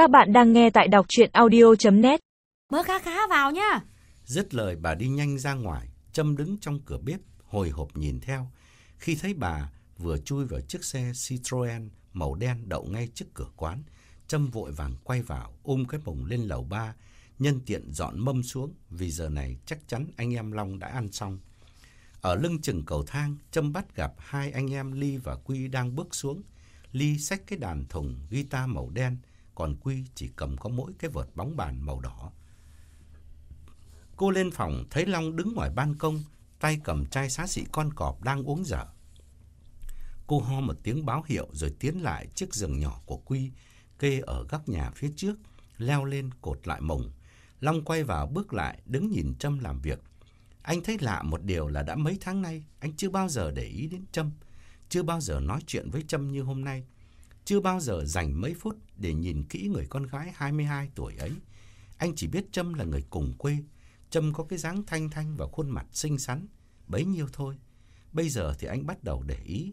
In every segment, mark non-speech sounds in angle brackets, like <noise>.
Các bạn đang nghe tại đọc chuyện audio.net Mơ khá khá vào nha. Dứt lời bà đi nhanh ra ngoài, Trâm đứng trong cửa bếp, hồi hộp nhìn theo. Khi thấy bà vừa chui vào chiếc xe Citroen màu đen đậu ngay trước cửa quán, Trâm vội vàng quay vào, ôm cái bồng lên lầu ba, nhân tiện dọn mâm xuống, vì giờ này chắc chắn anh em Long đã ăn xong. Ở lưng chừng cầu thang, Trâm bắt gặp hai anh em Ly và Quy đang bước xuống. Ly xách cái đàn thùng guitar màu đen, còn Quy chỉ cầm có mỗi cái vợt bóng bàn màu đỏ. Cô lên phòng thấy Long đứng ngoài ban công, tay cầm chai xá xị con cọp đang uống dở. Cô ho một tiếng báo hiệu rồi tiến lại chiếc giường nhỏ của Quy, kê ở góc nhà phía trước, leo lên cột lại mồng. Long quay vào bước lại, đứng nhìn Trâm làm việc. Anh thấy lạ một điều là đã mấy tháng nay, anh chưa bao giờ để ý đến Trâm, chưa bao giờ nói chuyện với Trâm như hôm nay, chưa bao giờ dành mấy phút để nhìn kỹ người con gái 22 tuổi ấy. Anh chỉ biết Trâm là người cùng quê, Trâm có cái dáng thanh thanh và khuôn mặt xinh xắn, bấy nhiêu thôi. Bây giờ thì anh bắt đầu để ý.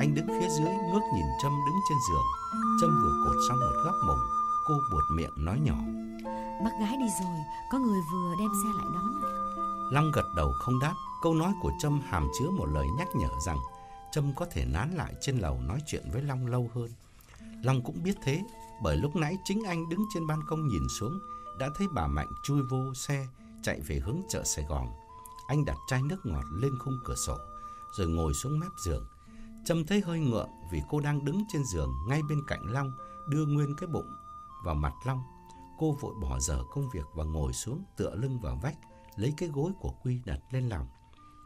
Anh đứng phía dưới ngước nhìn Trâm đứng trên giường. Trâm vừa cột xong một góc mồng, cô buột miệng nói nhỏ. Bác gái đi rồi, có người vừa đem xe lại đón. Long gật đầu không đáp. Câu nói của Trâm hàm chứa một lời nhắc nhở rằng Trâm có thể nán lại trên lầu nói chuyện với Long lâu hơn. Long cũng biết thế, bởi lúc nãy chính anh đứng trên ban công nhìn xuống, đã thấy bà Mạnh chui vô xe, chạy về hướng chợ Sài Gòn. Anh đặt chai nước ngọt lên khung cửa sổ, rồi ngồi xuống mép giường. Trâm thấy hơi ngượng vì cô đang đứng trên giường ngay bên cạnh Long, đưa nguyên cái bụng vào mặt Long. Cô vội bỏ dở công việc và ngồi xuống tựa lưng vào vách, lấy cái gối của Quy đặt lên lòng.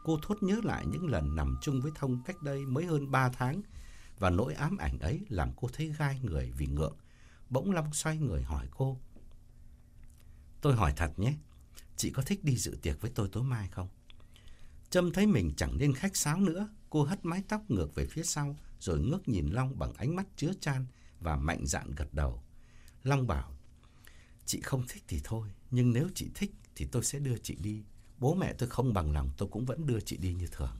Cô thốt nhớ lại những lần nằm chung với Thông cách đây mới hơn 3 tháng, và nỗi ám ảnh ấy làm cô thấy gai người vì ngượng. Bỗng Long xoay người hỏi cô. Tôi hỏi thật nhé, chị có thích đi dự tiệc với tôi tối mai không? Trâm thấy mình chẳng nên khách sáo nữa, cô hất mái tóc ngược về phía sau, rồi ngước nhìn Long bằng ánh mắt chứa chan và mạnh dạn gật đầu. Long bảo, chị không thích thì thôi, nhưng nếu chị thích thì tôi sẽ đưa chị đi. Bố mẹ tôi không bằng lòng, tôi cũng vẫn đưa chị đi như thường.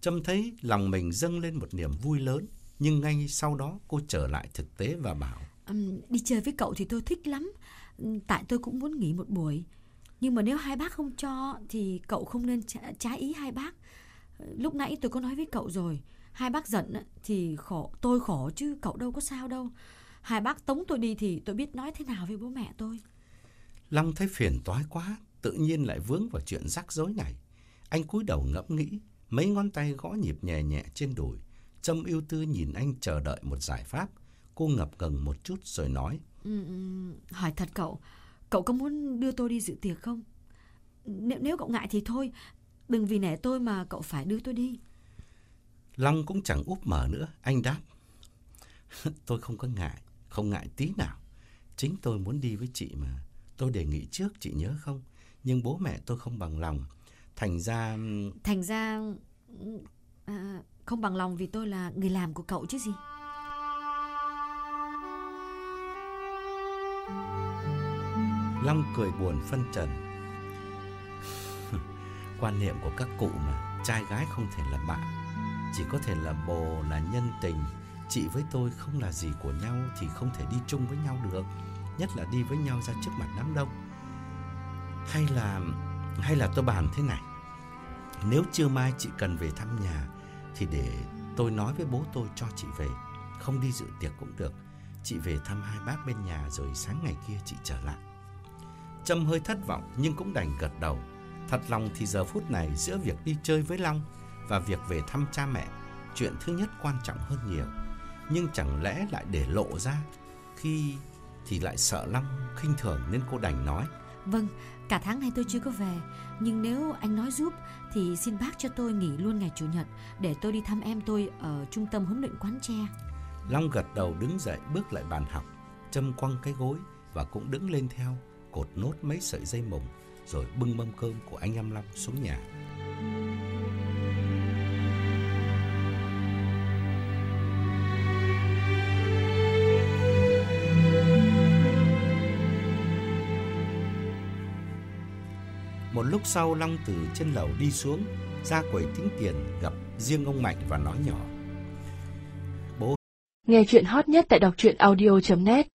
Trâm thấy lòng mình dâng lên một niềm vui lớn, nhưng ngay sau đó cô trở lại thực tế và bảo. um, đi chơi với cậu thì tôi thích lắm, tại tôi cũng muốn nghỉ một buổi. Nhưng mà nếu hai bác không cho thì cậu không nên trái ý hai bác. Lúc nãy tôi có nói với cậu rồi, hai bác giận thì khổ tôi khổ chứ cậu đâu có sao đâu. Hai bác tống tôi đi thì tôi biết nói thế nào với bố mẹ tôi. Long thấy phiền toái quá, tự nhiên lại vướng vào chuyện rắc rối này. Anh cúi đầu ngẫm nghĩ, mấy ngón tay gõ nhịp nhẹ nhẹ trên đùi. Trâm yêu tư nhìn anh chờ đợi một giải pháp. Cô ngập ngừng một chút rồi nói. Ừm, ừm, hỏi thật cậu, cậu có muốn đưa tôi đi dự tiệc không? Nếu nếu cậu ngại thì thôi, đừng vì nể tôi mà cậu phải đưa tôi đi. Long cũng chẳng úp mở nữa, anh đáp. <laughs> tôi không có ngại, không ngại tí nào. Chính tôi muốn đi với chị mà. Tôi đề nghị trước chị nhớ không? Nhưng bố mẹ tôi không bằng lòng. Thành ra... Thành ra à, không bằng lòng vì tôi là người làm của cậu chứ gì. Long cười buồn phân trần. <laughs> Quan niệm của các cụ mà, trai gái không thể là bạn, chỉ có thể là bồ, là nhân tình. Chị với tôi không là gì của nhau thì không thể đi chung với nhau được, nhất là đi với nhau ra trước mặt đám đông. Hay là hay là tôi bàn thế này. Nếu trưa mai chị cần về thăm nhà thì để tôi nói với bố tôi cho chị về, không đi dự tiệc cũng được. Chị về thăm hai bác bên nhà rồi sáng ngày kia chị trở lại. Trâm hơi thất vọng nhưng cũng đành gật đầu. Thật lòng thì giờ phút này giữa việc đi chơi với Long và việc về thăm cha mẹ, chuyện thứ nhất quan trọng hơn nhiều. Nhưng chẳng lẽ lại để lộ ra khi thì lại sợ Long khinh thường nên cô đành nói. Vâng, cả tháng nay tôi chưa có về, nhưng nếu anh nói giúp thì xin bác cho tôi nghỉ luôn ngày chủ nhật để tôi đi thăm em tôi ở trung tâm huấn luyện quán tre. Long gật đầu đứng dậy bước lại bàn học, châm quăng cái gối và cũng đứng lên theo, cột nốt mấy sợi dây mồng rồi bưng mâm cơm của anh em Long xuống nhà. Lúc sau Long từ trên lầu đi xuống, ra quầy tính tiền gặp riêng ông Mạnh và nói nhỏ. bố Nghe chuyện hot nhất tại đọc truyện audio.net